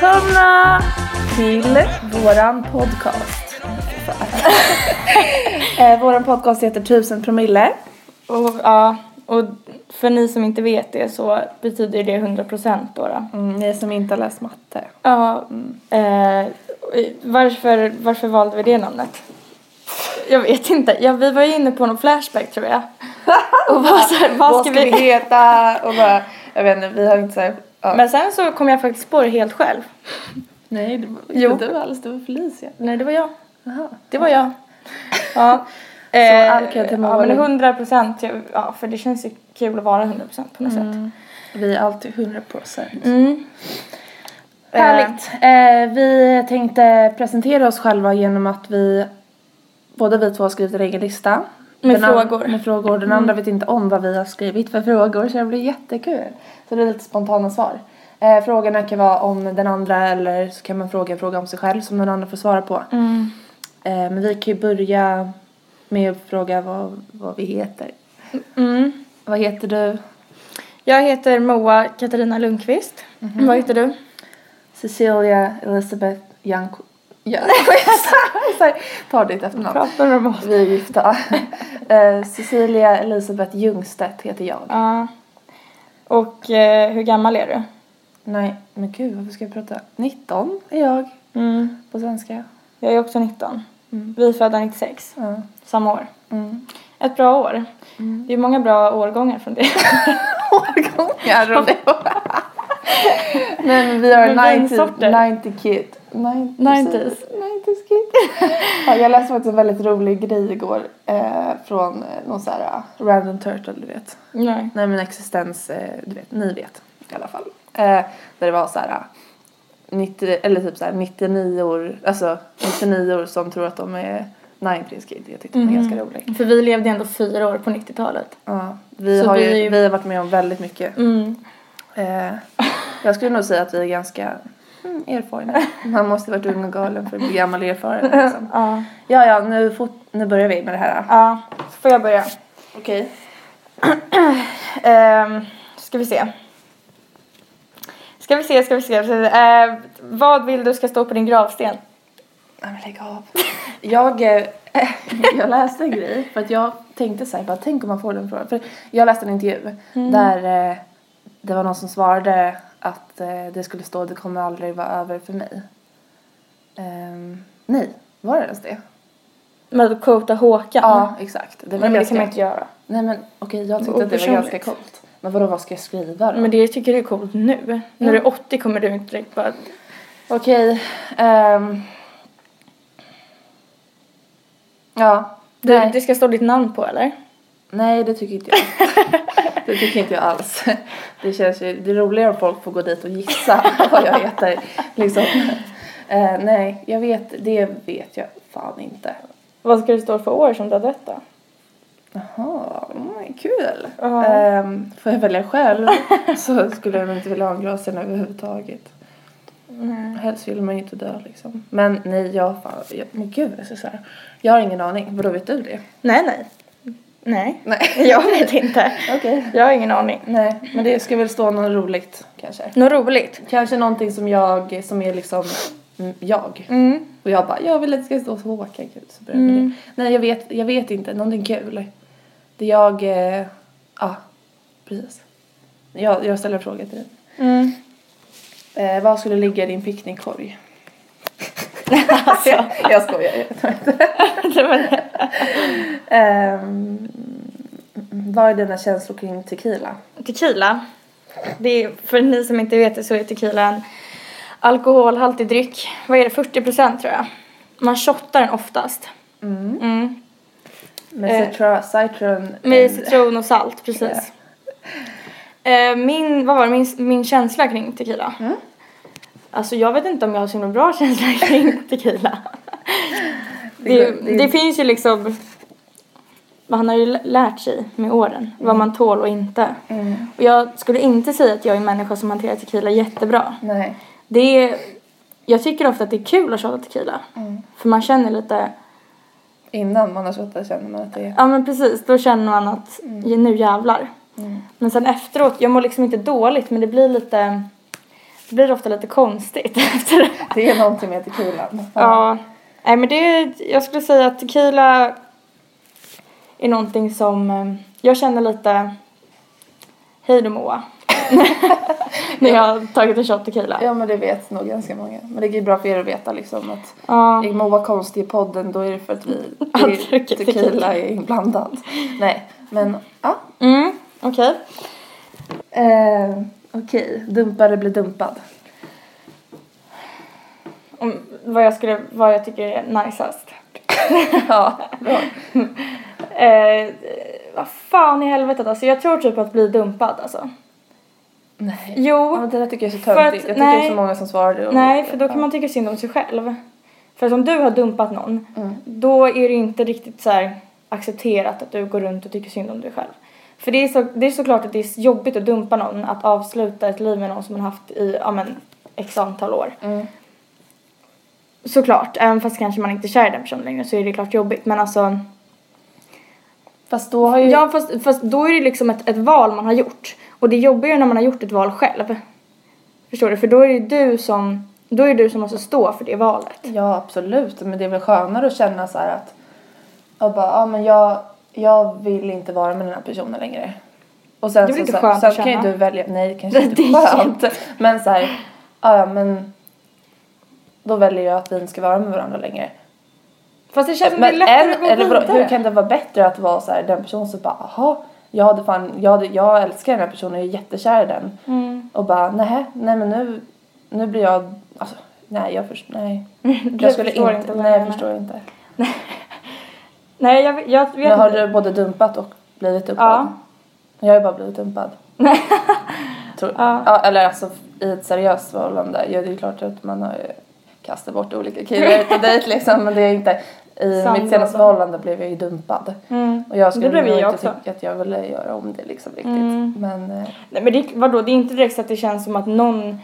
Välkomna till våran podcast. eh, våran podcast heter Tusen promille. Och, ja, och för ni som inte vet det så betyder det 100% då. då. Mm, ni som inte har läst matte. Ja, eh, varför, varför valde vi det namnet? Jag vet inte. Ja, vi var ju inne på någon flashback tror jag. Och var så här, vad Vad ska vi heta? Och bara, jag vet inte, vi har inte så här, ja. Men sen så kom jag faktiskt på det helt själv. Nej, det var Jo. inte du alls, det var Felicia. Nej, det var jag. Jaha. Det var jag. Ja. all cred till ja, men Lund. 100 procent, ja för det känns ju kul att vara 100 procent på något sätt. Mm. Vi är alltid 100 procent. Mm. Härligt. Eh, vi tänkte presentera oss själva genom att vi, båda vi två har skrivit en egen lista. Med Den frågor. Mm. Med frågor. Den andra vet inte om vad vi har skrivit för frågor så det blir jättekul. Så det är lite spontana svar. Eh, frågorna kan vara om den andra eller så kan man fråga en fråga om sig själv som den andra får svara på. Mm. Eh, men vi kan ju börja med att fråga vad, vad vi heter. Mm. Vad heter du? Jag heter Moa Katarina Lundqvist. Mhm. Vad heter du? Cecilia Elisabeth Jank... Ja. Ta ditt efternamn. Vi är gifta. Eh, Cecilia Elisabeth Ljungstedt heter jag. Ja. Och eh, hur gammal är du? Nej, men gud varför ska jag prata? 19 är jag Mm. på svenska. Jag är också 19. Mm. Vi är födda 96, Ja. samma år. Mm. Ett bra år. Mm. Det är många bra årgångar från det. Årgångar och det. Men vi har Men 90, vinsorter. 90 kid. 90, 90s. 90s kid. ja, jag läste faktiskt en väldigt rolig grej igår eh, från eh, någon så här uh, random turtle du vet. Nej. Nej men existens, eh, du vet, ni vet i alla fall. Eh, där det var så här uh, 90, eller typ så här 99 år, alltså 99 år som tror att de är 90s kid. Jag tyckte den var Mhm. ganska rolig. För vi levde ändå fyra år på 90-talet. Ja, vi Så har vi ju- vi har varit med om väldigt mycket. Mm. Eh, jag skulle nog säga att vi är ganska mm, erfarna. Man måste varit ung och galen för att bli gammal och erfaren. Liksom. Ja. Ja, ja, nu, fort, nu börjar vi med det här. Ja, får jag börja? Okej. Ehm, ska vi se. Ska vi se, ska vi se. Ska vi se. Eh, vad vill du ska stå på din gravsten? Nej men lägg av. Jag, eh, jag läste en grej för att jag tänkte så här, bara, tänk om man får den frågan. För jag läste en intervju där eh, det var någon som svarade att eh, det skulle stå det kommer aldrig vara över för mig. Ehm, nej, var det ens det? Med att quota Håkan? Ja, exakt. Det var Men det kan man inte göra. Nej men okej, jag tyckte att det var ganska coolt. Men vadå, vad ska jag skriva då? Men det tycker du är coolt nu. När du är 80 kommer du inte direkt bara... Okej, ehm... Ja, Du, nej. det ska stå ditt namn på eller? nej det tycker inte jag. det tycker inte jag alls. Det känns ju, det är roligare om folk får gå dit och gissa vad jag heter. Liksom. Eh, nej, jag vet, det vet jag fan inte. Vad ska det stå för år som du har dött då? Jaha, mm, kul. Ja. Ehm, får jag välja själv så skulle jag nog inte vilja ha en gravsten överhuvudtaget. Nej. Helst vill man ju inte dö liksom. Men nej, jag fan, jag, men gud jag är så här. Jag har ingen aning. Vadå, vet du det? Nej, nej. Nej. Nej. Jag vet inte. Okej. Jag har ingen aning. Nej, men det ska väl stå något roligt kanske. Något roligt? Kanske någonting som jag, som är liksom jag. Mm. Och jag bara, jag vill att det ska stå så Håkan kul. Så börjar jag med Mm. det. Nej, jag vet, jag vet inte. Någonting kul. Det jag, ja, eh, ah, precis. Jag, jag ställer en fråga till dig. Mm. Eh, vad skulle ligga i din picknickkorg? Alltså. jag skojar. Var det. Ehm, vad är dina känslor kring tequila? Tequila. Det är, för ni som inte vet det så är tequila en alkoholhaltig dryck. Vad är det? 40 procent tror jag. Man shottar den oftast. Mm. Mm. Med Eh, citra, citron. Med citron och salt, precis. Eh, min, vad var det, min, min känsla kring tequila? Mm. Alltså jag vet inte om jag har så himla bra känsla kring tequila. Det det, finns ju liksom, man har ju lä- lärt sig med åren vad man tål och inte. Mm. Och jag skulle inte säga att jag är en människa som hanterar tequila jättebra. Nej. Det är, jag tycker ofta att det är kul att shotta tequila. Mm. För man känner lite, Innan man har shottat känner man att det är... ja men precis, då känner man att nu jävlar. Mm. Men sen efteråt, jag mår liksom inte dåligt men det blir lite så blir det ofta lite konstigt efter det. Det är någonting med tequilan. Ja. Nej men det, jag skulle säga att tequila är någonting som eh, jag känner lite hej då Moa. När jag har tagit en shot tequila. Ja men det vet nog ganska många. Men det är ju bra för er att veta liksom att Ja. är Moa konstig i podden då är det för att vi det är, tequila tequila. är inblandad. Nej men ja. Mm, okej. Eh, Okej, dumpare blir dumpad. Om Vad jag skulle, vad jag tycker är najsast. ja, bra. Eh, vad fan i helvetet alltså. Jag tror typ att bli dumpad alltså. Nej. Jo. Ja, det där tycker jag är så töntigt. Jag tycker det nej. är så många som svarade. och- Nej, för då kan ja. man tycka synd om sig själv. För att om du har dumpat någon, Mm. då är det inte riktigt så här accepterat att du går runt och tycker synd om dig själv. För det är, så, det är såklart att det är jobbigt att dumpa någon, att avsluta ett liv med någon som man haft i, ja men, x antal år. Mm. Såklart, även fast kanske man inte är kär i den personen längre så är det klart jobbigt. Men alltså, Fast då har ju... ja fast, fast då är det liksom ett, ett val man har gjort. Och det är jobbigare när man har gjort ett val själv. Förstår du? För då är det du som, då är det du som måste stå för det valet. Ja, absolut. Men det är väl skönare att känna så här att... Jag bara, ja men jag, jag vill inte vara med den här personen längre. Och sen Det är väl så, inte så, skönt sen att kan ju känna? du välja, nej kanske inte är skönt. Men så här, ja men... Då väljer jag att vi inte ska vara med varandra längre. Fast det känns som Men det är lättare en, att gå eller vidare. hur kan det vara bättre att vara så här, den personen som bara, jaha, jag hade fan, jag, hade, jag älskar den här personen, jag är jättekär i den. Mm. Och bara, nej, nej men nu, nu blir jag, alltså, nej jag förstår, nej. Jag skulle inte, vad nej jag förstår inte. Nej, jag, jag vet Men har inte. du både dumpat och blivit dumpad? Ja. Jag har ju bara blivit dumpad. Tror, Ja. ja. eller alltså i ett seriöst förhållande. Ja, det är klart att man har ju kastat bort olika killar ut och dejt liksom. Men det är inte, i Samråd. mitt senaste förhållande blev jag ju dumpad. Mm. Och jag skulle Det blev nog jag inte också. tycka att jag ville göra om det liksom riktigt. Mm. Men eh, Nej men det, vadå, det är inte direkt så att det känns som att någon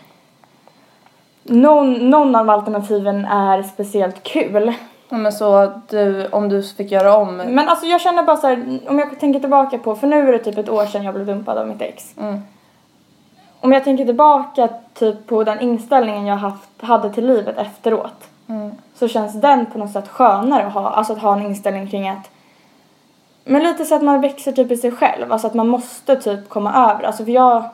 någon, någon av alternativen är speciellt kul. Men så du, om du fick göra om. Men alltså jag känner bara så här, om jag tänker tillbaka på, för nu är det typ ett år sedan jag blev dumpad av mitt ex. Mm. Om jag tänker tillbaka typ på den inställningen jag haft, hade till livet efteråt. Mm. så känns den på något sätt skönare att ha, alltså att ha en inställning kring att men lite så att man växer typ i sig själv, alltså att man måste typ komma över, alltså för jag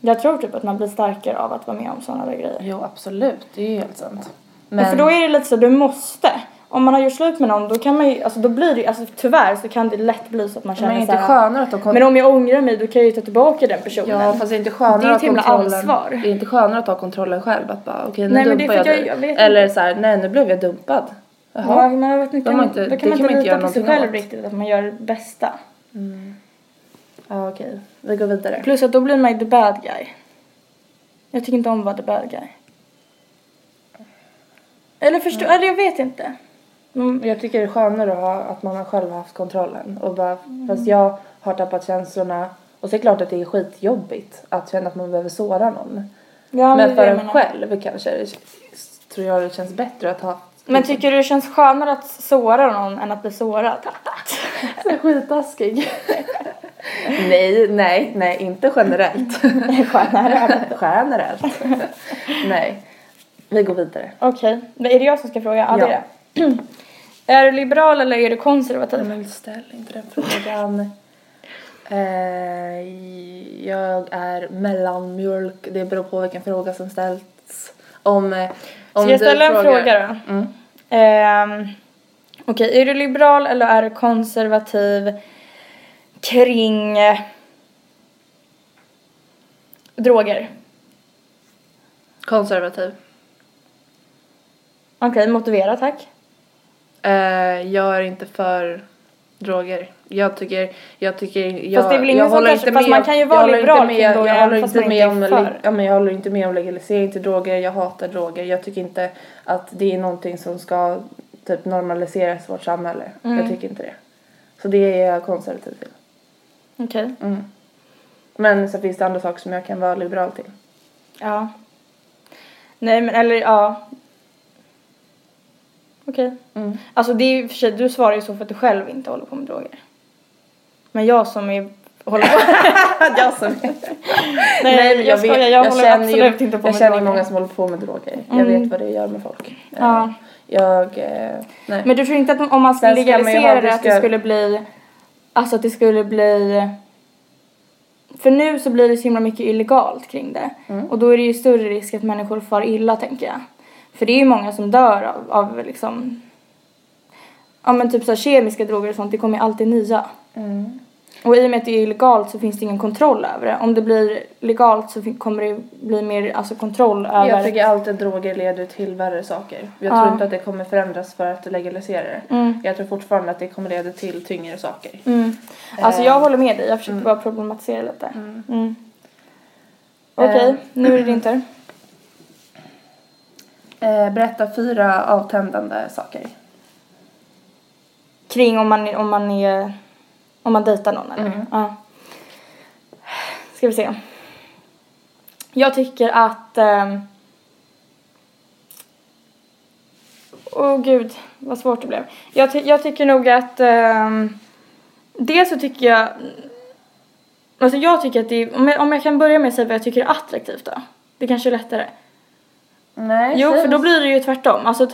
jag tror typ att man blir starkare av att vara med om sådana där grejer. Jo absolut, det är ju helt sant. Men för då är det lite så, du måste. Om man har gjort slut med någon då kan man ju, alltså då blir det alltså tyvärr så kan det lätt bli så att man men är känner det så inte skönare att ha kon- men om jag ångrar mig då kan jag ju ta tillbaka den personen. Ja fast det är inte skönare Det är att ett himla ha kontrollen. ansvar. Det är inte skönare att ha kontrollen själv att bara okej nu Nej, men det är dumpar jag dig. jag- vet Eller så här, nej nu blev jag dumpad. Ja, Jaha. men jag vet inte, De har inte- då det kan man man inte lita på sig själv åt. riktigt, att man gör det bästa. Ja okej, vi går vidare. Plus att då blir man ju the bad guy. Jag tycker inte om att vara the bad guy. Eller förstår, eller jag vet inte. Mm, Jag tycker det är skönare att, ha, att man har själv haft kontrollen. Och bara, Mm. Fast jag har tappat känslorna. Och så är det klart att det är skitjobbigt att känna att man behöver såra någon. ja, men är för en menar. själv kanske tror jag det känns bättre att ha Men tycker du det känns skönare att såra någon än att bli sårad? Så Skitaskig. nej, nej, nej, inte generellt. Skönare. generellt. nej. Vi går vidare. Okej, men är det jag som ska fråga? Ja, det är det. Är du liberal eller är du konservativ? Men ställ inte den frågan. Eh, jag är mellanmjölk. Det beror på vilken fråga som ställs. Om, eh, om Ska jag du ställa en frågar- fråga då? Mm. Ehm, Okej, är du liberal eller är du konservativ kring eh, droger? Konservativ. Okej, motivera tack. Eh, jag är inte för droger. Jag tycker, jag tycker, jag, det är väl jag håller kanske- inte fast med, man kan ju jag vara liberal med, jag även håller fast inte med om, för. ja, men jag håller inte med om legalisering till droger, jag hatar droger. Jag tycker inte att det är någonting som ska typ normaliseras i vårt samhälle. Mm. Jag tycker inte det. Så det är jag konservativ till. Okej. Mm. Men så finns det andra saker som jag kan vara liberal till. Ja. Nej men eller ja. Okej. Mm. Alltså det är ju för sig, du svarar ju så för att du själv inte håller på med droger. Men jag som är håller på. jag som Nej, jag, vet- skojar, jag, håller känner ju- absolut inte på Jag med känner droger. många som håller på med droger. Jag Mm. vet vad det gör med folk. Eh, Ja. Jag, eh, nej. Men du tror inte att om man skulle ju legalisera det att det skulle bli, alltså att det skulle bli, för nu så blir det så himla mycket illegalt kring det. Mm. Och då är det ju större risk att människor far illa tänker jag. För det är ju många som dör av, av liksom, ja men typ så här kemiska droger och sånt, det kommer ju alltid nya. Mm. Och i och med att det är illegalt så finns det ingen kontroll över det. Om det blir legalt så kommer det bli mer alltså, kontroll över... Jag tycker alltid droger leder till värre saker. Jag Ja. tror inte att det kommer förändras för att legalisera det. Mm. Jag tror fortfarande att det kommer leda till tyngre saker. Mm. Alltså Eh, jag håller med dig, jag försöker mm. bara problematisera lite. Mm. Mm. Okej, Eh. nu är det din tur. Eh, berätta fyra avtändande saker. Kring om man, om man är, om man dejtar någon eller? Mm. Ja. Ska vi se. Jag tycker att... ehm, Åh gud, vad svårt det blev. Jag, ty- jag tycker nog att... Um, dels så tycker jag... Alltså jag tycker att det är, om jag, om jag kan börja med att säga vad jag tycker är attraktivt då. Det kanske är lättare. Nej, Jo, för då blir det ju tvärtom. Alltså,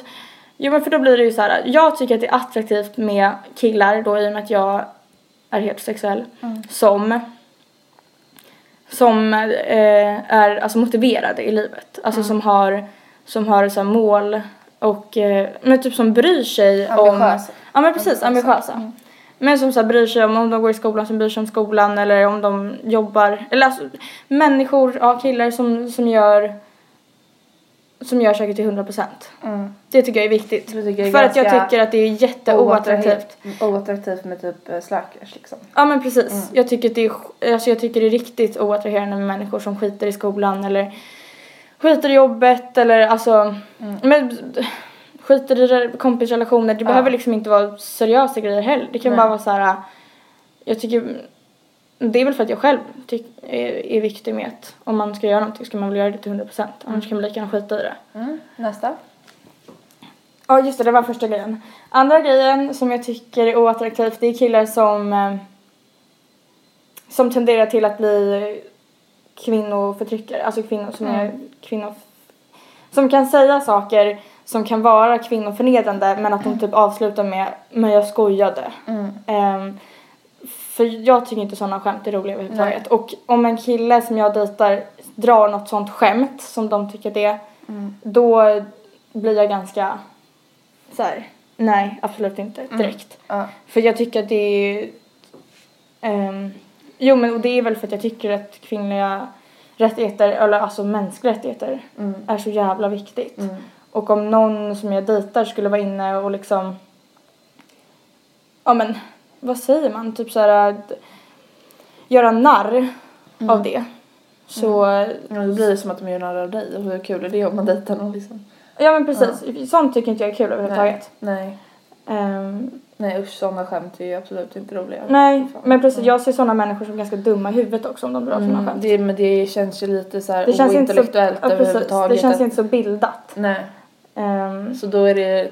jo, men för då blir det ju så här. Jag tycker att det är attraktivt med killar då i och med att jag är heterosexuell Mm. som som eh, är alltså motiverade i livet. Alltså Mm. som har som har så mål och eh, men typ som bryr sig om Ambitiösa. Ja men precis, ambitiösa. Mm. Men som så här bryr sig om om de går i skolan som bryr sig om skolan eller om de jobbar eller alltså människor, ja killar som, som gör som gör saker till 100 procent. Mm. Det tycker jag är viktigt. Jag är För att jag tycker att det är jätteoattraktivt. Oattraktivt med typ eh, slackers liksom. Ja men precis. Mm. Jag, tycker att det är, alltså jag tycker det är riktigt oattraherande med människor som skiter i skolan eller skiter i jobbet eller alltså Mm. men, skiter i re- kompisrelationer. Det Ja. behöver liksom inte vara seriösa grejer heller. Det kan Nej. bara vara så här. Jag tycker det är väl för att jag själv tyck, är, är viktig med att om man ska göra någonting ska man väl göra det till 100%. Annars Mm. kan man lika gärna skita i det. Mm. Nästa. Ja just det, det var första grejen. Andra grejen som jag tycker är oattraktivt det är killar som eh, som tenderar till att bli kvinnoförtryckare, alltså kvinnor som är Mm. kvinnor som kan säga saker som kan vara kvinnoförnedrande men att de typ avslutar med men jag skojade. Mm. Ehm, för jag tycker inte sådana skämt är roliga överhuvudtaget. Och om en kille som jag dejtar drar något sånt skämt som de tycker det Mm. då blir jag ganska så här. nej absolut inte direkt. Ja. För jag tycker att det är ehm, jo men och det är väl för att jag tycker att kvinnliga rättigheter eller alltså mänskliga rättigheter Mm. är så jävla viktigt. Mm. Och om någon som jag dejtar skulle vara inne och liksom ja men vad säger man typ så här att göra narr av det så Ja, då blir det som att de gör narr av dig och hur kul är det om man dejtar någon liksom? ja men precis sånt tycker inte jag är kul överhuvudtaget. Nej. Ehm, Nej usch sådana skämt är ju absolut inte roliga. Nej, Fan. men precis jag ser sådana människor som ganska dumma i huvudet också om de drar sådana Mm, skämt. det, men det känns ju lite så här Det känns inte så, ja, precis, överhuvudtaget. det känns att- inte så bildat. Nej. Ehm, Så då är det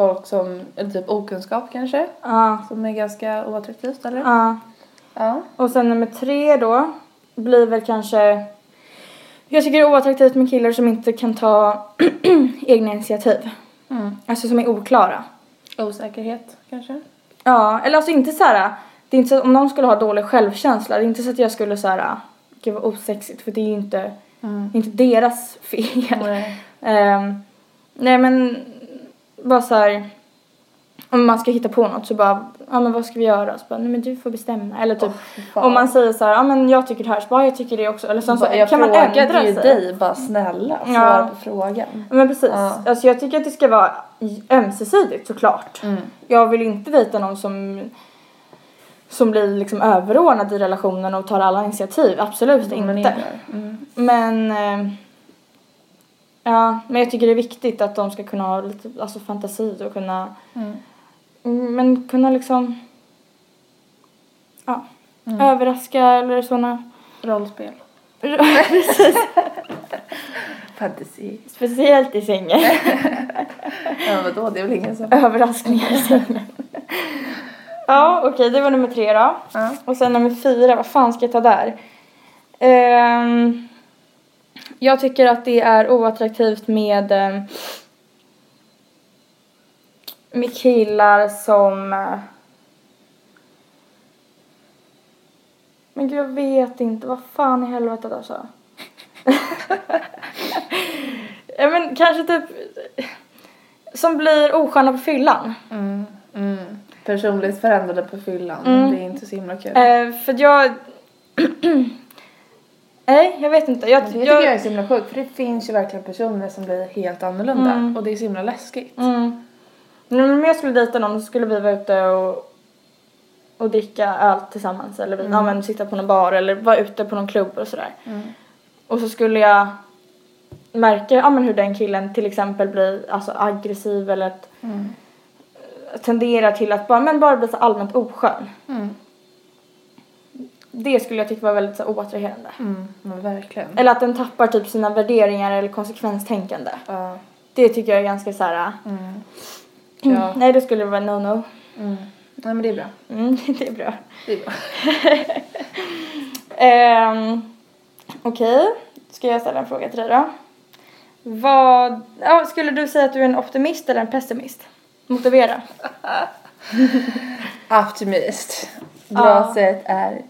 folk som, eller typ okunskap kanske, Ja, som är ganska oattraktivt eller? ja. Ja. Och sen nummer tre då blir väl kanske jag tycker det är oattraktivt med killar som inte kan ta egna initiativ. Mm. Alltså som är oklara. Osäkerhet kanske? Ja, eller alltså inte så här. Det är inte så, om någon skulle ha dålig självkänsla, det är inte så att jag skulle så här. Gud vad osexigt för det är ju inte, Mm. inte deras fel. Nej. Ehm, nej men bara så här. Om man ska hitta på något så bara, ja men vad ska vi göra? Så bara, nej men du får bestämma. Eller typ fan. om man säger så här, ja men jag tycker det här, så bara, jag tycker det också. Eller så Bara, jag kan man ändra ju dig bara snälla, svara Ja. på frågan. Men precis. Ja. Alltså jag tycker att det ska vara ömsesidigt såklart. Mm. Jag vill inte dejta någon som som blir liksom överordnad i relationen och tar alla initiativ. Absolut inte. Mm. Men eh, ja, men jag tycker det är viktigt att de ska kunna ha lite alltså fantasi och kunna Mm. mm, men kunna liksom ja, Mm. överraska eller såna Rollspel. precis Fantasy. speciellt i sängen. Ja vadå, det är väl ingen som... Överraskningar i sängen. Ja, okej, det var nummer tre då. Ja. Och sen nummer fyra, vad fan ska jag ta där? Ehm, jag tycker att det är oattraktivt med, ehm, med killar som... eh, Men gud, jag vet inte. Vad fan i helvetet alltså. ja, men kanske typ... Som blir osköna på fyllan. Mm. Mm. Personlighetsförändrade på fyllan. Mm. Det är inte så himla kul. Eh, för jag... Nej, jag vet inte. Jag, det tycker jag är så himla sjukt för det finns ju verkligen personer som blir helt annorlunda Mm. och det är så himla läskigt. Mm. Men om jag skulle dejta någon så skulle vi vara ute och, och dricka öl tillsammans eller vi, Mm. ja, men sitta på någon bar eller vara ute på någon klubb och sådär. Mm. Och så skulle jag märka ja, men hur den killen till exempel blir alltså, aggressiv eller att Mm. tenderar till att bara, men bara bli så allmänt oskön. Det skulle jag tycka var väldigt så, oattraherande. Mm. Verkligen. Eller att den tappar typ sina värderingar eller konsekvenstänkande. Ja. Det tycker jag är ganska så här. Mm. Mm. Ja. Nej, det skulle vara no-no. Mm. Nej men det är bra. Mm, det är bra. Det är bra. Ehm, Okej, ska jag ställa en fråga till dig då? Vad, ja, skulle du säga att du är en optimist eller en pessimist? Motivera. Optimist. Ja. Glaset är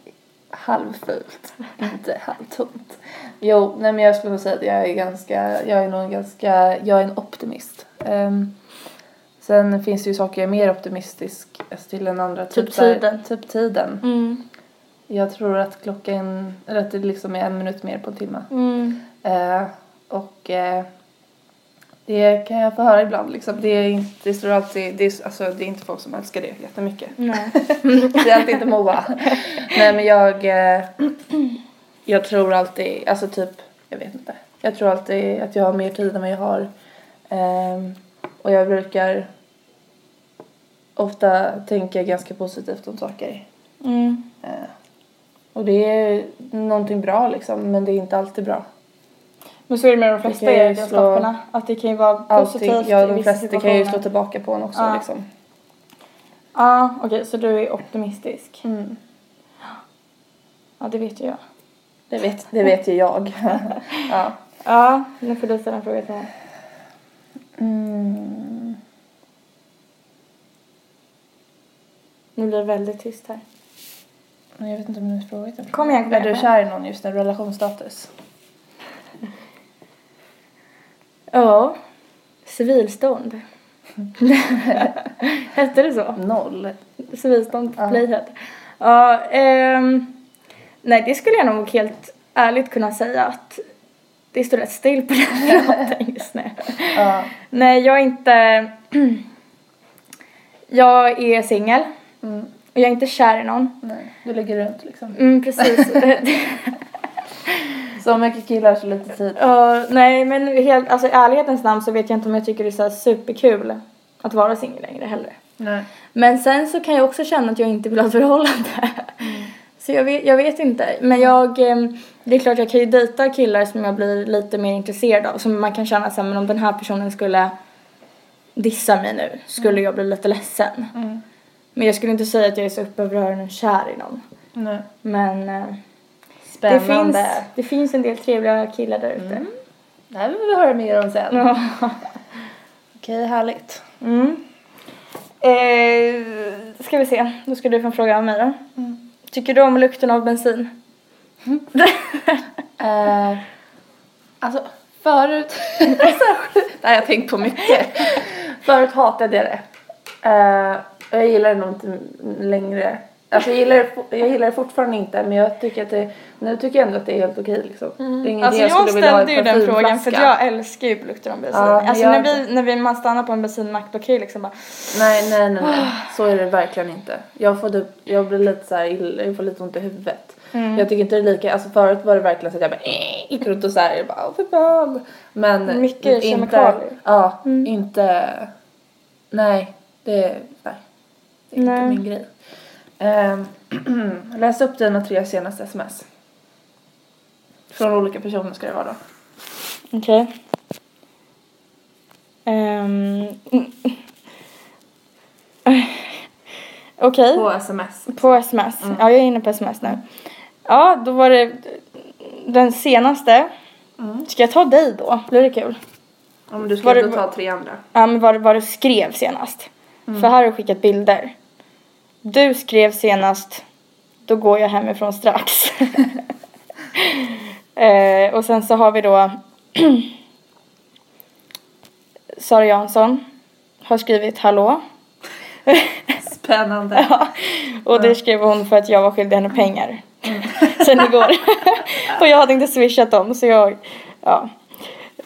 halvfullt, inte halvtomt. Jo, nej men jag skulle nog säga att jag är ganska, jag är nog ganska, jag är en optimist. Ehm, sen finns det ju saker jag är mer optimistisk till än andra. Typ här- tiden. Typ tiden. Mm. Jag tror att klockan, eller att det liksom är en minut mer på en timme. Mm. Eh, och eh, det kan jag få höra ibland liksom. Det är inte, det står alltid, det är, alltså, det är inte folk som älskar det jättemycket. Nej. Det är alltid inte Moa. Nej men jag, eh, jag tror alltid, alltså typ, jag vet inte. Jag tror alltid att jag har mer tid än vad jag har. Ehm, och jag brukar ofta tänka ganska positivt om saker. Mm. Eh, och det är någonting bra liksom, men det är inte alltid bra. Men så är det med de flesta egenskaperna. Att det kan ju vara positivt ja i de flesta kan ju slå tillbaka på en också Ja. liksom. Ja, okej, så du är optimistisk. Mm. Ja, det vet ju jag. Det, vet, det vet ju jag. ja. Ja, nu får du ställa en fråga till mig. Mm. Nu blir det väldigt tyst här. Jag vet inte om du har frågat Kom igen, kom Är du kär i någon just nu? Relationsstatus? Ja. Civilstånd. Hette det så? Noll. Civilstånd Ja. playhead. Ja, ehm, nej det skulle jag nog helt ärligt kunna säga att det står rätt still på den fronten just nu. Ja. Nej, jag är inte... jag är singel Mm. och jag är inte kär i någon. Nej, du ligger runt liksom. Mm, precis. Så mycket killar så lite tid. Ja, nej, men helt, alltså i ärlighetens namn så vet jag inte om jag tycker det är så superkul att vara singel längre heller. Nej. Men sen så kan jag också känna att jag inte vill ha ett förhållande. Så jag vet, jag vet inte. Men jag, em, det är klart jag kan ju dejta killar som jag blir lite mer intresserad av. Som man kan känna så här, men om den här personen skulle dissa mig nu skulle jag bli lite ledsen. Mm. Men jag skulle inte säga att jag är så uppe över öronen kär i någon. Nej. Men eh, Spännande. det finns, det finns en del trevliga killar där ute. Mm. Det här vill vi höra mer om sen. Ja. Okej, härligt. Mm. Eh, ska vi se, då ska du få en fråga av mig då. Mm. Tycker du om lukten av bensin? Eh, alltså, förut... det har jag tänkt på mycket. Förut hatade jag det. Eh, jag gillar det nog inte längre. Alltså jag gillar, det, jag gillar det fortfarande inte men jag tycker att det, nu tycker jag ändå att det är helt okej liksom. Det är ingenting Alltså jag, i ställde ju en den frågan för att jag älskar ju lukten av bensin. Ja, alltså jag- när, vi, när vi, man stannar på en bensinmack då kan jag liksom bara Nej, nej, nej, nej. Så är det verkligen inte. Jag får, typ, jag blir lite så illa, jag får lite ont i huvudet. Mm. Jag tycker inte det är lika, alltså förut var det verkligen så att jag bara äh, gick runt och så här, jag bara för fan. Men Mycket inte, kemikalier. Ja, Mm. inte, nej, det, nej. Det är Nej. inte min grej. Um, läs upp dina tre senaste sms. Från olika personer ska det vara då. Okej. Ehm, Okej. På sms. På sms. Mm. Ja, jag är inne på sms nu. Ja, då var det den senaste. Mm. Ska jag ta dig då? Blir det kul? Om du ska Var det- då ta tre andra. Ja, men vad, vad du skrev senast. Mm. För här har du skickat bilder. Du skrev senast, då går jag hemifrån strax. eh, och sen så har vi då Sara Jansson har skrivit hallå. Spännande. Ja, och det skrev hon för att jag var skyldig henne pengar. Sen igår. och jag hade inte swishat dem så jag, ja.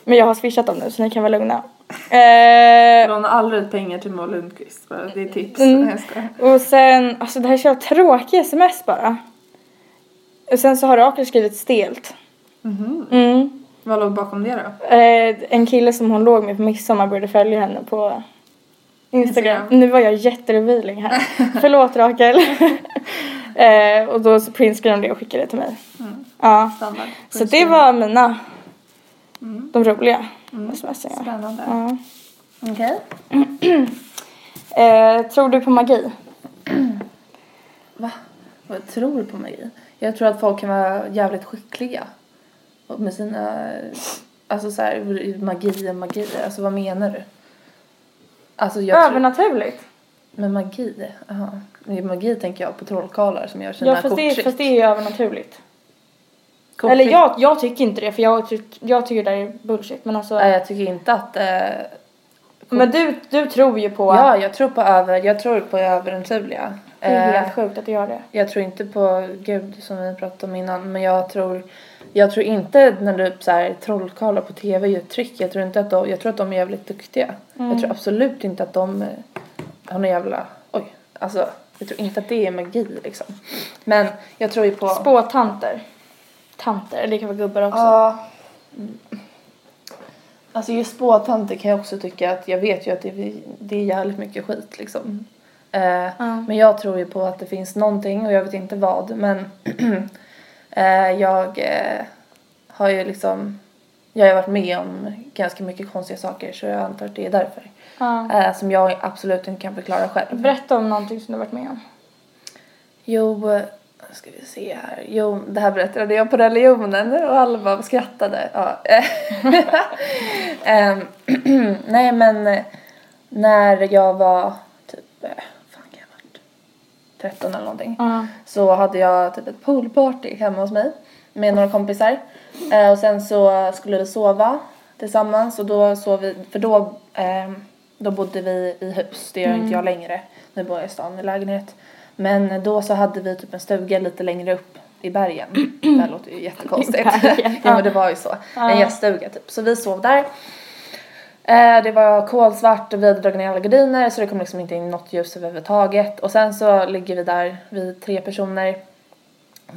Men jag har swishat dem nu så ni kan vara lugna. Eh, Låna aldrig ut pengar till Moa Lundqvist. bara. Det är tips. Mm. Jag och sen, alltså det här är så tråkiga sms bara. Och sen så har Rakel skrivit stelt. Mhm. Mm. Vad låg bakom det då? Eh, en kille som hon låg med på midsommar började följa henne på Instagram. Instagram. Nu var jag jätterevealing här. Förlåt Rakel. eh, och då så printscreenade de det och skickade det till mig. Mm. Ja. Standard. Så det var mina, Mm. De roliga Mm. smsningarna. Spännande. Ja. Okej. Eh, tror du på magi? Va? Vad tror du på magi? Jag tror att folk kan vara jävligt skickliga. Och Med sina... Alltså så här, magi är magi. Alltså vad menar du? Alltså jag tror... Övernaturligt? Men magi? Jaha. Med magi tänker jag på trollkarlar som gör sina Ja fast korttrick. fast det är ju övernaturligt. Korttrick. Eller jag, jag tycker inte det för jag, jag tycker det är bullshit men alltså. Nej, jag tycker inte att... Eh, men du, du tror ju på. ja, jag tror på över... Jag tror på övernaturliga. Det är Eh, helt sjukt att du gör det. Jag tror inte på Gud som vi pratade om innan men jag tror jag tror inte när du så här, trollkarlar på tv gör trick, jag tror inte att de, jag tror att de är jävligt duktiga. Mm. Jag tror absolut inte att de eh, har någon jävla, oj, alltså jag tror inte att det är magi liksom. Men jag tror ju på... Spåtanter. Tanter, det kan vara gubbar också. Ja. Mm. Alltså just spåtanter kan jag också tycka att jag vet ju att det är, det är jävligt mycket skit liksom. Eh, Ja. Men jag tror ju på att det finns någonting och jag vet inte vad men eh, jag eh, har ju liksom jag har varit med om ganska mycket konstiga saker så jag antar att det är därför. Eh, som jag absolut inte kan förklara själv. Berätta om någonting som du har varit med om. Jo, eh, ska vi se här. Jo, det här berättade jag på religionen och alla bara skrattade. Ja. Ehm, Nej, men eh, när jag var typ, eh, fan kan jag varit 13 eller någonting. Ja. Så hade jag typ ett poolparty hemma hos mig med några kompisar. Eh, och sen så skulle vi sova tillsammans och då sov vi, för då, ehm, då bodde vi i hus, det gör inte jag längre. Nu bor jag i stan i lägenhet. Men då så hade vi typ en stuga lite längre upp i bergen. Det här låter ju jättekonstigt. Bergen, ja men det var ju så. Ja. En gäststuga typ. Så vi sov där. Eh, det var kolsvart och vi hade dragit ner alla gardiner så det kom liksom inte in något ljus överhuvudtaget. Och sen så ligger vi där, vi tre personer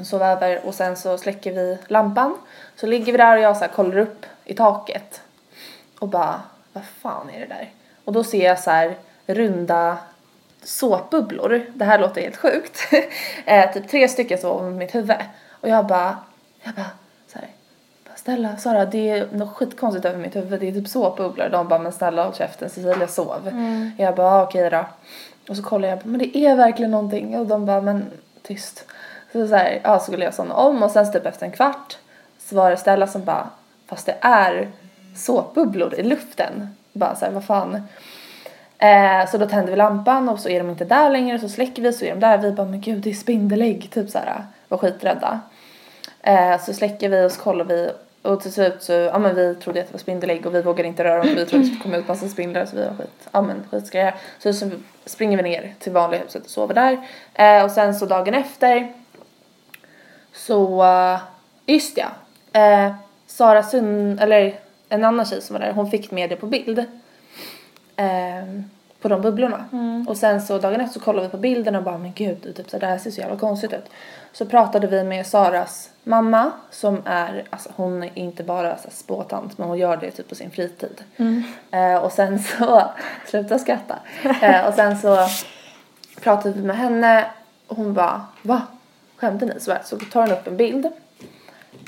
sover över och sen så släcker vi lampan. Så ligger vi där och jag så kollar upp i taket och bara, vad fan är det där? Och då ser jag så runda såpbubblor. Det här låter helt sjukt. eh, typ tre stycken så över mitt huvud. Och jag bara, jag bara så här, bara snälla Sara det är något skitkonstigt över mitt huvud. Det är typ såpbubblor. De bara, men snälla håll käften Cecilia sov. Jag bara, okej då. Och så kollar jag, men det är verkligen någonting. Och de bara, men tyst. Så så här, ja så skulle jag somna om och sen typ efter en kvart så var det Stella som bara, fast det är såpbubblor i luften. Bara så här, vad fan. Eh, så då tänder vi lampan och så är de inte där längre så släcker vi så är de där. Vi bara men gud det är spindelägg typ så här var skiträdda. Eh, så släcker vi och så kollar vi och till slut så, ja men vi trodde att det var spindelägg och vi vågade inte röra dem för vi trodde att det skulle komma ut massa spindlar så vi var skit, ja men skitskraja. Så, så springer vi ner till vanliga huset och sover där. Eh, och sen så dagen efter så, uh, just ja. Eh, Sara Sund, eller en annan tjej som var där, hon fick med det på bild. Ehm, på de bubblorna. Och sen så dagen efter så kollade vi på bilden och bara men gud, typ så det här ser så jävla konstigt ut. Så pratade vi med Saras mamma som är, alltså hon är inte bara så här, spåtant men hon gör det typ på sin fritid. Eh, och sen så, sluta skratta. Eh, och sen så pratade vi med henne och hon bara va? Skämtar ni? Så, så tar hon upp en bild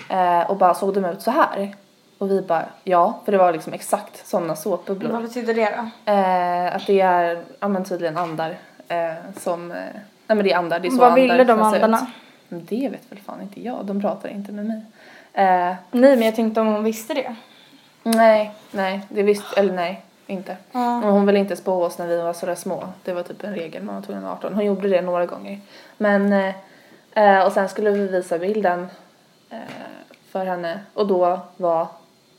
eh, och bara såg de ut så här? Och vi bara ja, för det var liksom exakt sådana såpbubblor. Vad betyder det då? Eh, att det är, ja men tydligen andar Eh, som, eh, nej men det är andar, det är så Vad andar ville de ut. andarna? Men det vet väl fan inte jag, de pratar inte med mig. Eh, Nej, men jag tänkte om hon visste det. nej, nej, det visste, eller nej, inte. Ja. Och hon ville inte spå oss när vi var sådär små. Det var typ en regel, man var tvungen att vara 18. Hon gjorde det några gånger. Men, eh, och sen skulle vi visa bilden för henne och då var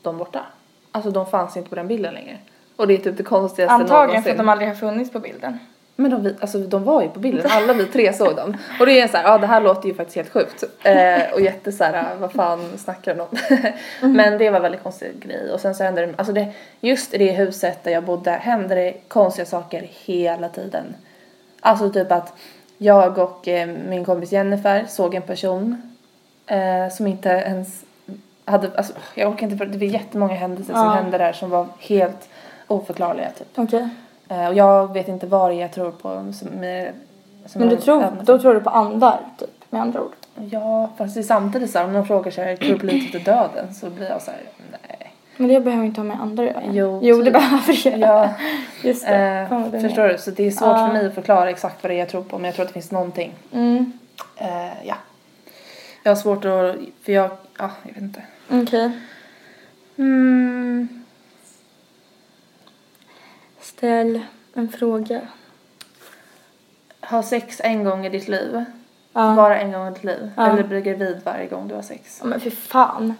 de borta. Alltså de fanns inte på den bilden längre. Och det är typ det konstigaste Antagligen för att de aldrig har funnits på bilden. Men de, alltså, de var ju på bilden, alla vi tre såg dem. Och det är så här, ja det här låter ju faktiskt helt sjukt. Eh, och jätte så här, vad fan snackar de om? Men det var en väldigt konstig grej. Och sen så hände det, alltså det, just i det huset där jag bodde hände det konstiga saker hela tiden. Alltså typ att jag och eh, min kompis Jennifer såg en person eh, som inte ens hade, alltså jag orkar inte, för det var jättemånga händelser som Ja. hände där som var helt oförklarliga typ. Okej. Eh, och jag vet inte vad det är jag tror på som, med, som Men du har- tror, då tror du på andar, typ, med andra ord? Ja, fast det är samtidigt så här, om någon frågar så här, tror du på livet efter döden? Så blir jag så här, nej. Men det behöver inte ha med andar att göra. Jo, jo det typ. behöver det. Ja, Just det. eh, Fan vad du förstår du? Så det är svårt Ja. för mig att förklara exakt vad det är jag tror på, men jag tror att det finns någonting. Mm. Eh, ja. Jag har svårt att, för jag, ja, jag vet inte. Okej. Mm. Ställ en fråga. Ha sex en gång i ditt liv. Ja. Bara en gång i ditt liv. Ja. Eller bli gravid varje gång du har sex. Ja, men för fan.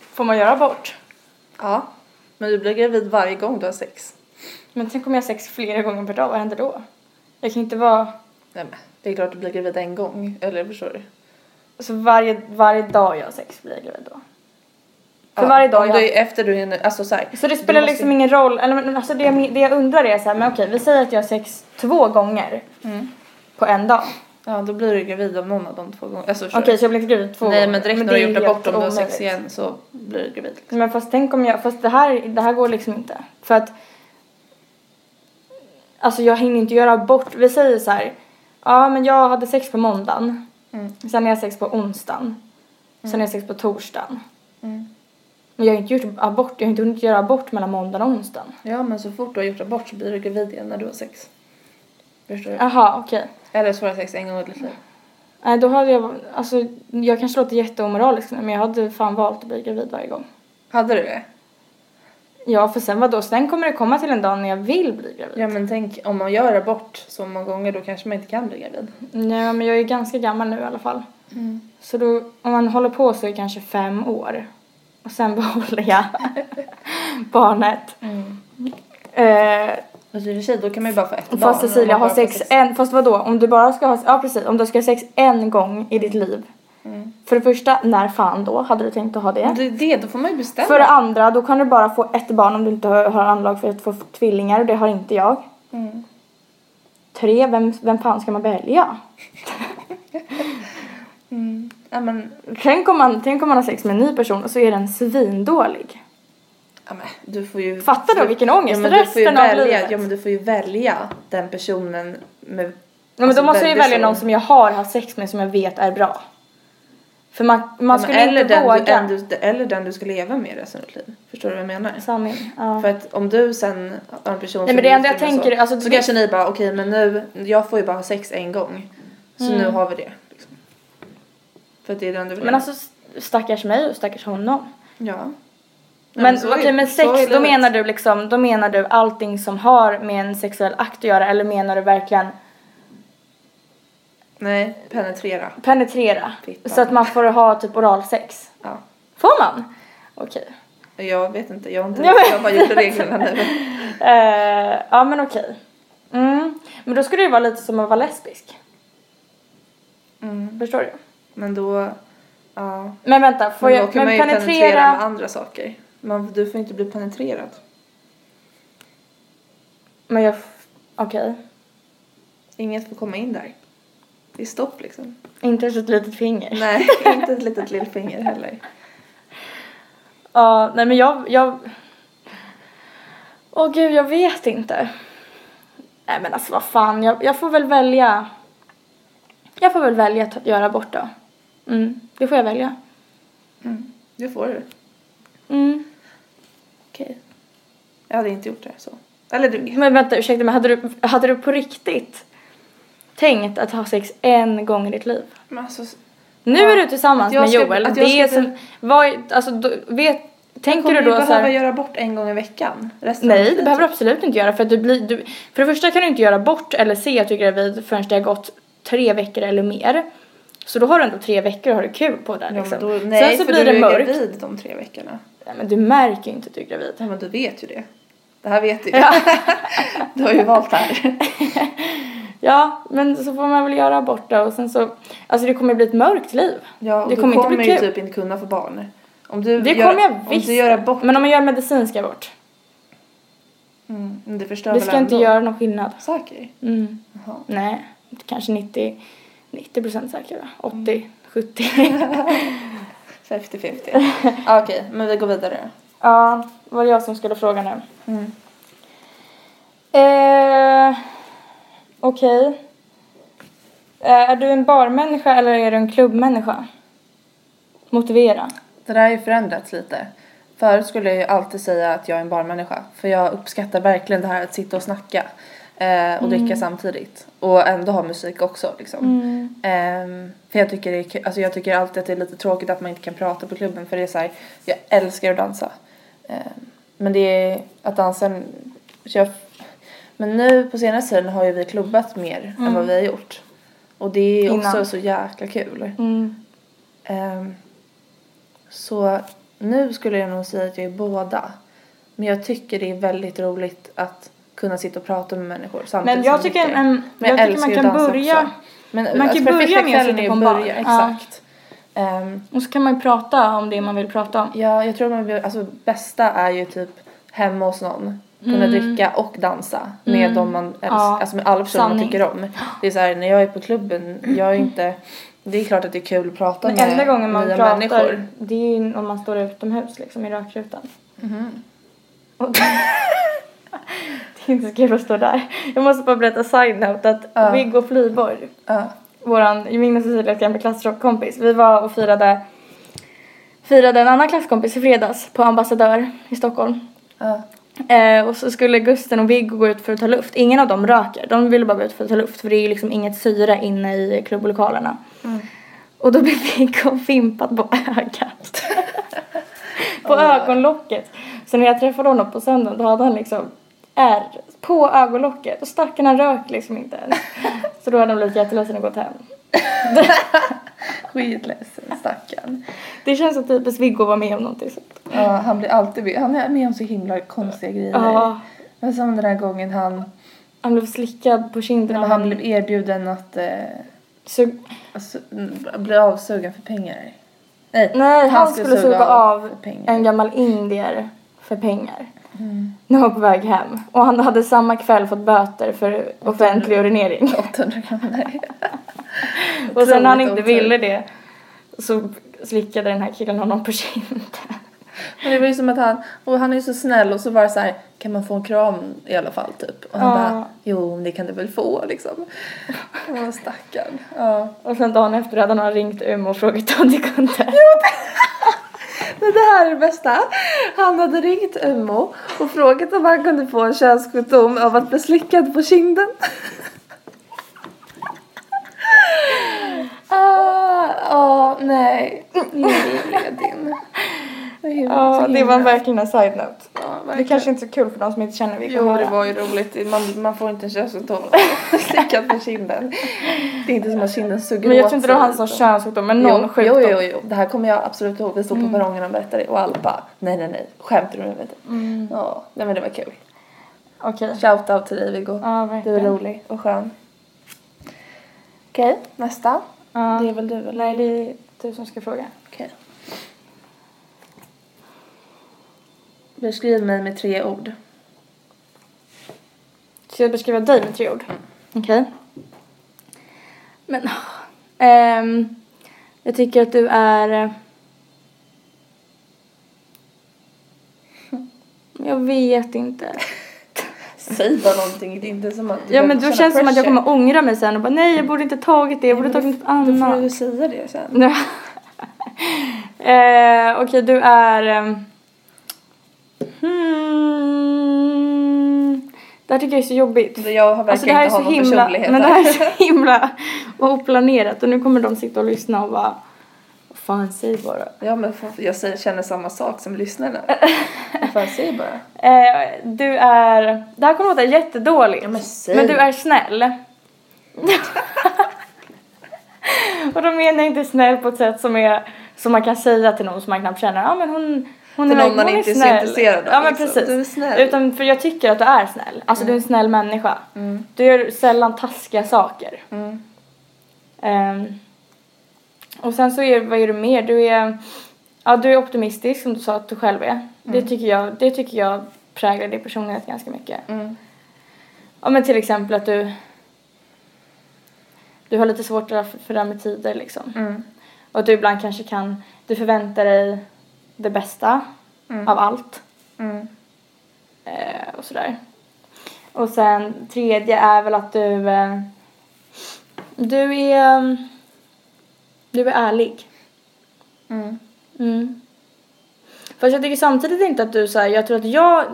Får man göra abort? Ja. Men du blir gravid varje gång du har sex. Men tänk om jag har sex flera gånger per dag, vad händer då? Jag kan inte vara... Nej men, det är klart du blir gravid en gång. Eller förstår du? Alltså varje, varje dag jag har sex blir jag gravid då. För Ja, varje dag jag... du, efter du hinner, alltså såhär. Så det spelar liksom ingen roll, eller men alltså det jag, det jag undrar är så här, men okej vi säger att jag har sex två gånger Mm. på en dag. Ja då blir du gravid av någon av de två gångerna. Alltså, Okej du? så jag blir inte gravid två Nej gånger. men direkt när du har är gjort abort om du har sex igen så blir du gravid. Liksom. Men fast tänk om jag, fast det här, det här går liksom inte. För att Alltså jag hinner inte göra abort. Vi säger så här. Ja men jag hade sex på måndagen. Mm. Sen har jag sex på onsdagen. Sen har jag sex på torsdagen. Mm. Men jag har inte gjort abort. Jag har inte hunnit göra abort mellan måndagen och onsdagen. Ja men så fort du har gjort abort så blir du gravid igen när du har sex. Förstår du? Jaha okej. Eller så får du ha sex en gång i ditt liv. Nej då hade jag, alltså jag kanske låter jätteomoralisk nu men jag hade fan valt att bli gravid varje gång. Hade du det? Ja för sen vadå, sen kommer det komma till en dag när jag vill bli gravid. Ja men tänk om man gör abort så många gånger då kanske man inte kan bli gravid. Nej men jag är ganska gammal nu i alla fall. Mm. Så då, om man håller på så i kanske fem år. Och sen behåller jag barnet. Mm. Eh, Fast i och för sig då kan man ju bara få ett barn. fast Cecilia har får sex en, fast vadå? Om du bara ska ha, ja precis, om du ska ha sex en gång i ditt liv. Mm. För det första, när fan då? Hade du tänkt att ha det? Det det, då får man ju bestämma. För det andra, då kan du bara få ett barn om du inte har, anlag för att få tvillingar och det har inte jag. Mm. Tre, vem, vem fan ska man välja? Mm. Ja men, Tänk om, man, tänk om man har sex med en ny person och så är den svindålig. ja men du får ju... Fattar du vilken ångest ja, men du får ju resten av livet? Ja men du får ju välja den personen med... Ja, men alltså, då måste jag ju välja någon som jag har haft sex med som jag vet är bra. För man, man men skulle eller, inte den våga. du, en du, eller den du ska leva med resten av ditt liv. Förstår du vad jag menar? Sanning. Ja. För att om du sen har en person Nej, men det är enda jag tänker, så, alltså, så kanske ni bara okej men nu, jag får ju bara ha sex en gång. Så Mm. nu har vi det. Liksom. För att det är den du vill Men alltså stackars mig och stackars honom. Ja. Ja, Men okej men så sex, då menar du liksom, då menar du allting som har med en sexuell akt att göra eller menar du verkligen Nej, penetrera. penetrera? Fitta. Så att man får ha typ oralsex? Ja. Får man? Okej. Jag vet inte, jag har inte Ja, jag bara gjort reglerna nu. Eh, ja men okej. Mm. Men då skulle det vara lite som att vara lesbisk. Mm. Förstår du? Men då, ja. Men vänta, får Men då jag kan man men ju penetrera med penetrera? andra saker. Man, du får inte bli penetrerad. Men jag, okej. Inget får komma in där. Det är stopp liksom. Inte ens ett litet finger. Nej, inte ett litet lillfinger heller. Ja, nej men jag, jag... Åh gud, jag vet inte. Nej men alltså vad fan, jag, jag får väl välja. Jag får väl välja att göra abort då. Mm, det får jag välja. Mm. Det får du. Mm. Okej. Jag hade inte gjort det så. Eller du. Men vänta, ursäkta mig. Hade du, hade du på riktigt tänkt att ha sex en gång i ditt liv? Men alltså, Nu Ja. är du tillsammans med ska- Joel. att jag det är ska- som, vad, alltså, då, vet, tänker du då så behöva här, göra bort en gång i veckan? Resten Nej, det behöver du typ. absolut inte göra för att du blir, du, för det första kan du inte göra bort eller se att du är gravid förrän det har gått tre veckor eller mer. Så då har du ändå tre veckor och har det kul på det Ja, liksom. då, nej, Sen så för blir du det är gravid de tre veckorna. Ja, men du märker ju inte att du är gravid. Ja, men du vet ju det. Det här vet du ju. Ja. du har ju valt här. Ja, men så får man väl göra bort det och sen så, alltså det kommer bli ett mörkt liv. Ja, Det kommer kommer, inte bli kul. typ inte kunna få barn. Om du Det gör, kommer jag Om visst. du gör abort. Men om man gör medicinsk abort, Mm, men det förstör det väl ska inte ändå. göra någon skillnad. Säker? Mm. Jaha. Nej, kanske 90, 90 procent säker va? 80, 70. 50-50. ah, Okej, men vi går vidare. ja, var det jag som skulle fråga nu? Mm. Eh, Okej. Eh, är du en barmänniska eller är du en klubbmänniska? Motivera. Det där har ju förändrats lite. Förut skulle jag ju alltid säga att jag är en barmänniska. För jag uppskattar verkligen det här att sitta och snacka. Eh, och dricka samtidigt. Och ändå ha musik också liksom. Ehm, för jag tycker, det är, alltså jag tycker alltid att det är lite tråkigt att man inte kan prata på klubben. För det är så här, jag älskar att dansa. Ehm, men det är att dansa, så jag, men nu på senare tiden har ju vi klubbat mer än vad vi har gjort. Och det är också Innan. så jäkla kul. Mm. Ehm, så nu skulle jag nog säga att jag är båda. Men jag tycker det är väldigt roligt att kunna sitta och prata med människor samtidigt Men jag tycker, en, Men jag tycker man kan börja också. Men, man kan alltså, börja med att sitta på en bar. börja, Ja. Exakt. Ehm, och så kan man ju prata om det man vill prata om. ja, jag tror man vill, alltså bästa är ju typ hemma hos någon. Kunna dricka och dansa med dem man älskar, Mm. Ja, alltså med alla personer man tycker om. Det är så här, när jag är på klubben, jag är inte, det är klart att det är kul att prata Den med enda gången man nya pratar människor. det är ju om man står utomhus liksom i rökrutan. Mhm. Och det är inte så kul att stå där. Jag måste bara berätta side-note att Ja. Viggo Flyborg, Ja. våran, min och Cecilias gamla klassrockkompis, vi var och firade firade en annan klasskompis i fredags på Ambassadör i Stockholm. Ja. Eh, och så skulle Gusten och Viggo gå ut för att ta luft. Ingen av dem röker. De ville bara gå ut för att ta luft för det är ju liksom inget syre inne i klubblokalerna. Och då blev Viggo fimpad på ögat. på ögonlocket. Så när jag träffade honom på söndagen då hade han liksom ärr på ögonlocket och stackaren han rök liksom inte ens. Så då hade han blivit jätteledsen och gått hem. Skitledsen stackarn. Det känns så typiskt Viggo att vara med om någonting sånt. Ja, han blir alltid med. Han är med om så himla konstiga grejer. Ja, Men som den här gången han, han blev slickad på kinden av han blev erbjuden att eh, sug- alltså, bli avsugen för pengar. Nej, Nej, han, skulle suga av pengar. en gammal indier för pengar. Mm. När han var på väg hem. Och han hade samma kväll fått böter för offentlig urinering. 800 kronor. Och sen när han inte ville det så slickade den här killen honom på kinden. Men det var ju som att han, och han är ju så snäll och så var det så här, kan man få en kram i alla fall typ? Och han Ja. bara, jo det kan du väl få liksom. Åh stackarn. Ja. Och sen dagen efter hade han ringt Umeå och frågat om det kunde. Men det här är det bästa. Han hade ringt Ummo och frågat om han kunde få en könssjukdom av att bli slickad på kinden. Ah, ah, nej. Lille din. Ja, det var verkligen en side-note. Ja, Det verkligen. kanske inte är så kul för de som inte känner Viggo Jo, det var ju roligt. Man, man får inte en könssjukdom slickad på kinden. Det är inte som att kinden suger Men jag tror inte det var han som könssjukdom, men någon jo, sjukdom. Jo, jo, jo. Det här kommer jag absolut ihåg. Vi stod på perrongen och berättade det och alla bara nej, nej, nej. Skämtar du? Vet du? Mm. Ja, nej men det var kul. Okej. Shout out till dig Viggo. Ja, Du verkligen. är rolig och skön. Okej, nästa. Ja. Det är väl du eller? Nej, det är du som ska fråga. Okej. Beskriv mig med tre ord. Ska jag beskriva dig med tre ord? Okej. Men, ehm, jag tycker att du är... eh, Jag vet inte. Säg bara någonting. Det är inte som att Ja men då känns det som att jag kommer ångra mig sen och bara nej jag borde inte tagit det, jag borde tagit något Då får annat. du säga det sen. Eh, Okej, du är... hmm, Det här tycker jag är så jobbigt. Jag har Alltså det här är inte så har någon himla, personlighet men det här. är så himla oplanerat och nu kommer de sitta och lyssna och bara fan, säg bara. Ja men jag säger, känner samma sak som lyssnarna. Fan, säg bara. Eh, du är, det här kommer låta jättedåligt. Ja, men säg. men du är snäll. och då menar jag inte snäll på ett sätt som är som man kan säga till någon som man knappt känner. Ja men hon, hon är någon man inte är så intresserad av, Ja men liksom. precis. Du är snäll. Utan för jag tycker att du är snäll. Alltså du är en snäll människa. Mm. Du gör sällan taskiga saker. Mm. Ehm, och sen så är vad är du mer? Du är, ja, du är optimistisk som du sa att du själv är. Det, tycker jag, det tycker jag präglar din personlighet ganska mycket. Mm. Ja men till exempel att du du har lite svårt för det här med tider liksom. Mm. Och att du ibland kanske kan, du förväntar dig det bästa Mm. av allt. Mm. Eh, och sådär. Och sen tredje är väl att du eh, du är du är ärlig. Mm. Mm. Fast jag tycker samtidigt inte att du säger, jag tror att jag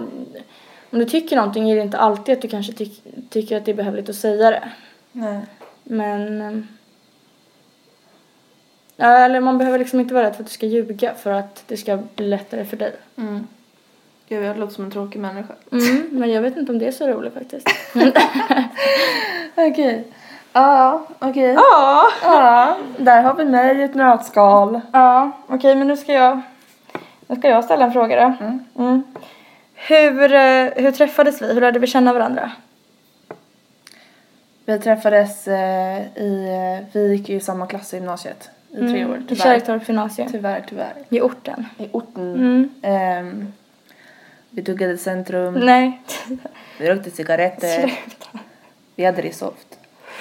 om du tycker någonting är det inte alltid att du kanske tyck, tycker att det är behövligt att säga det. Nej. Men ja, eller man behöver liksom inte vara rädd för att du ska ljuga för att det ska bli lättare för dig. Mm. Gud jag låter som en tråkig människa. Mm, men jag vet inte om det är så roligt faktiskt. Okej. Ja, okej. Ja. Ja, där har vi mig i ett nötskal. Ja, okej men nu ska jag nu ska jag ställa en fråga då. Mm. Mm. Hur, eh, hur träffades vi? Hur lärde vi känna varandra? Vi träffades eh, i, eh, vi gick ju i samma klass i gymnasiet i tre år I tyvärr. Kärrtorp gymnasium. Tyvärr, tyvärr. I orten. I orten. Mm. Ehm, vi tuggade i centrum, Nej. vi rökte cigaretter, Sluta. vi hade det soft.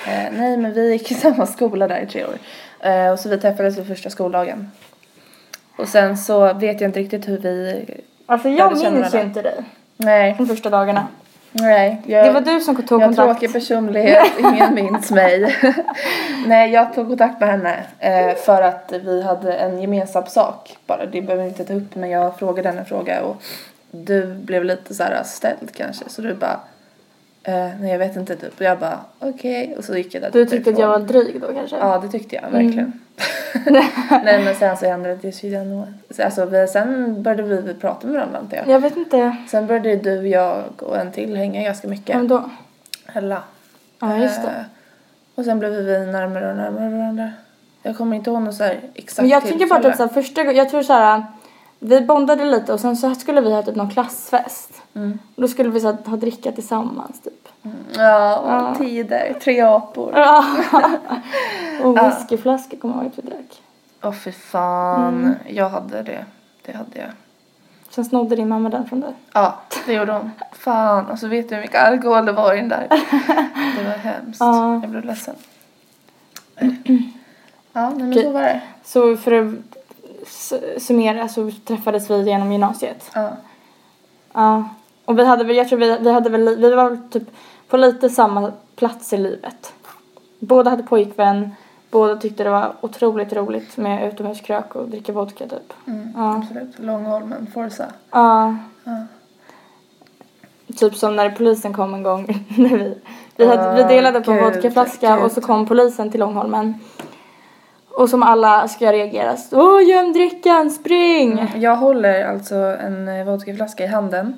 Eh, nej men vi gick i samma skola där i tre år. Eh, och så vi träffades vid första skoldagen. Och sen så vet jag inte riktigt hur vi, Alltså Ja, jag minns ju inte dig nej, de första dagarna. Nej. Jag, Det var du som tog Jag kontakt. tråkig personlighet, ingen minns mig. Nej, jag tog kontakt med henne eh, för att vi hade en gemensam sak bara. Det behöver vi inte ta upp men jag frågade henne en fråga och du blev lite så här ställd kanske så du bara eh, nej jag vet inte typ och jag bara okej och så gick jag där Du tyckte att jag var dryg då kanske? Ja det tyckte jag verkligen. nej men sen så ändrade det ändå. Så, Alltså vi, sen började vi prata med varandra antar jag. Jag vet inte. Sen började du, jag och en till hänga ganska mycket. Vem då? Hella. Ja just det. Eh, Och sen blev vi närmare och närmare varandra. Jag kommer inte ihåg något så här exakt Men jag tycker bara typ såhär första gången, jag tror såhär vi bondade lite och sen så skulle vi ha typ någon klassfest. Mm. Och då skulle vi så ha dricka tillsammans typ. Ja, och Ja. tider. Tre apor. Ja. och whiskyflaskor kommer jag ihåg att vi drack. Åh fy fan. Mm. Jag hade det. Det hade jag. Sen snodde din mamma den från dig. Ja, det gjorde hon. Fan, alltså vet du hur mycket alkohol det var i den där? Det var hemskt. Ja. Jag blev ledsen. Ja, nej, men så var det. Så för att summera så träffades vi genom gymnasiet. Ja. Ja. Och vi hade väl, jag tror vi, vi hade väl, vi var typ på lite samma plats i livet. Båda hade pojkvän, båda tyckte det var otroligt roligt med utomhuskrök och dricka vodka typ. Mm, Ja. Absolut. Långholmen, Forza. Ja. Ja. Typ som när polisen kom en gång när vi, vi, hade, vi Ah, delade på en vodkaflaska och så kom polisen till Långholmen. Och som alla ska reagera. Åh, göm drickan, spring! Jag håller alltså en eh, vodkaflaska i handen.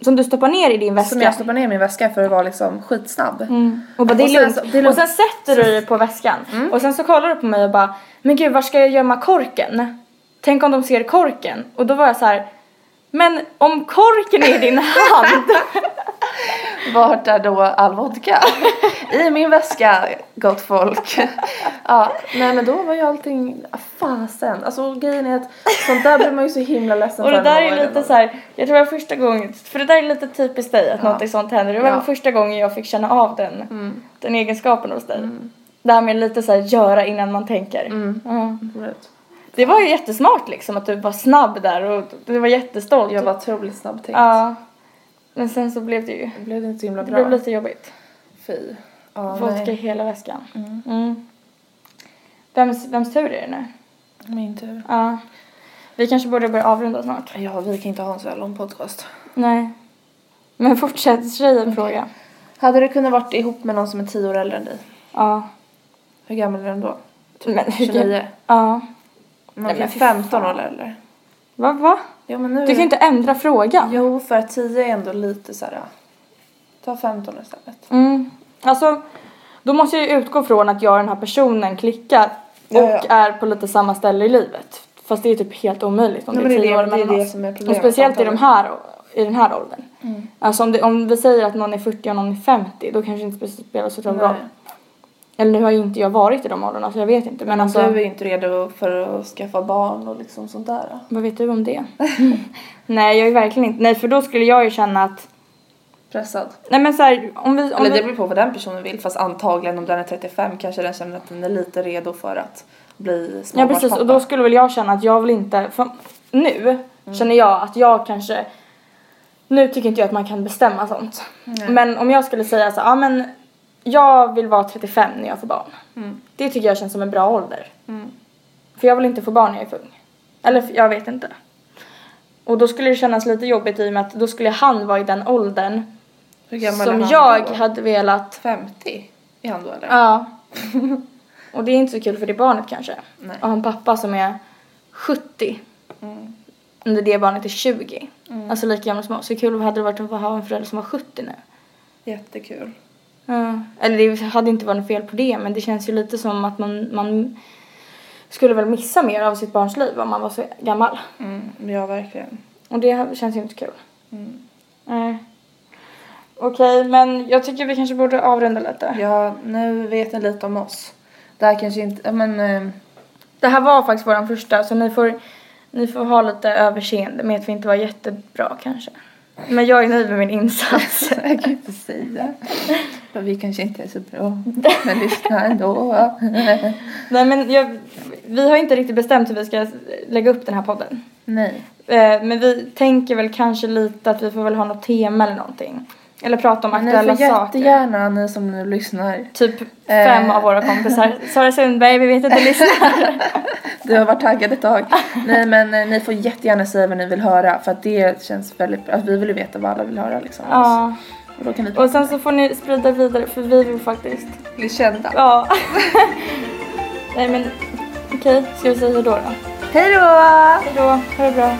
Som du stoppar ner i din väska. Som jag stoppar ner i min väska för att vara liksom skitsnabb. Mm. Och bara, det är, Och sen lugnt. så- det är lugnt. Och sen sätter du dig på väskan. Och sen så kollar du på mig och bara, men gud var ska jag gömma korken? Tänk om de ser korken? Och då var jag så här, men om korken är i din hand. Vart är då all vodka? I min väska, gott folk. ja, nej men då var ju allting, fasen. Alltså grejen är att sånt där blir man ju så himla ledsen och det där är lite så här, jag tror det var första gången, för det där är lite typiskt dig att Ja. något sånt händer. Det var Ja. första gången jag fick känna av den, Mm. den egenskapen hos dig. Det här med lite så här göra innan man tänker. Mm. Ja. Rätt. Det var ju jättesmart liksom att du var snabb där och du var jättestolt. Jag var otroligt snabbtänkt. Ja. Men sen så blev det ju, Det blev inte så himla det bra. blev lite jobbigt. Fy. Ja, Vodka i hela väskan. Mm. Mm. Vems, vems tur är det nu? Min tur. Ja. Vi kanske borde börja avrunda snart. Ja, vi kan inte ha en så här lång podcast. Nej. Men fortsätt, tjejen fråga. Hade du kunnat varit ihop med någon som är tio år äldre än dig? Ja. Hur gammal är den då? Men, 29? Ja. Men Nej, men fy 15 år äldre. Va, va? Jo men nu Du kan ju inte ändra frågan. Jo, för att 10 är ändå lite så här. ja. Ta 15 istället. Mm. Alltså, då måste jag ju utgå från att jag och den här personen klickar och Ja, ja. är på lite samma ställe i livet. Fast det är typ helt omöjligt om Nej, det är det är tio år det mellan det oss. är Och speciellt i, de här, i den här åldern. Mm. Alltså om, det, om vi säger att någon är 40 och någon är 50 då kanske det inte spelar så stor roll. Eller nu har ju inte jag varit i de åldrarna så jag vet inte. Men Men alltså, du är ju inte redo för att skaffa barn och liksom sånt där. vad vet du om det? Nej jag är verkligen inte, nej för då skulle jag ju känna att, Pressad. nej men så här, om vi, om Eller det beror på vad den personen vill. Fast antagligen om den är 35 kanske den känner att den är lite redo för att bli Ja småbarnspappa. precis och då skulle väl jag känna att jag vill inte, för nu Mm. känner jag att jag kanske, nu tycker inte jag att man kan bestämma sånt. Nej. Men om jag skulle säga så ja men jag vill vara 35 när jag får barn. Mm. Det tycker jag känns som en bra ålder. Mm. För jag vill inte få barn när jag är för ung. Eller jag vet inte. Och då skulle det kännas lite jobbigt i och med att då skulle han vara i den åldern gammal som jag då? hade velat. 50? Är han då eller? Ja. och det är inte så kul för det barnet kanske. Nej. Och en pappa som är 70 Mm. när det barnet är 20. Mm. Alltså lika gamla som oss. Hur kul hade det varit att ha en förälder som var 70 nu? Jättekul. Ja. Eller det hade inte varit något fel på det men det känns ju lite som att man, man skulle väl missa mer av sitt barns liv om man var så gammal. Mm. Ja, verkligen. Och det känns ju inte kul. Mm. Nej. Okej, men jag tycker vi kanske borde avrunda lite. Ja, nu vet ni lite om oss. Det här kanske inte, men eh, Det här var faktiskt våran första så ni får, ni får ha lite överseende med att vi inte var jättebra kanske. Men jag är nöjd med min insats. jag kan inte säga. För vi kanske inte är så bra. Men lyssna ändå. Nej men jag, vi har inte riktigt bestämt hur vi ska lägga upp den här podden. Nej. Eh, Men vi tänker väl kanske lite att vi får väl ha något tema eller någonting. Eller prata om Men ni aktuella får saker. jättegärna, ni som nu lyssnar. Typ fem Eh. av våra kompisar. Sara Sundberg, vi vet att du lyssnar. Du har varit taggad ett tag. Nej men eh, ni får jättegärna säga vad ni vill höra. För att det känns väldigt bra. Alltså, vi vill ju veta vad alla vill höra liksom. ja. Och då kan vi Och sen så får ni sprida vidare för vi vill faktiskt. bli kända. Ja. Nej men okej, ska vi säga hejdå då? Hej då! Hejdå, ha det bra.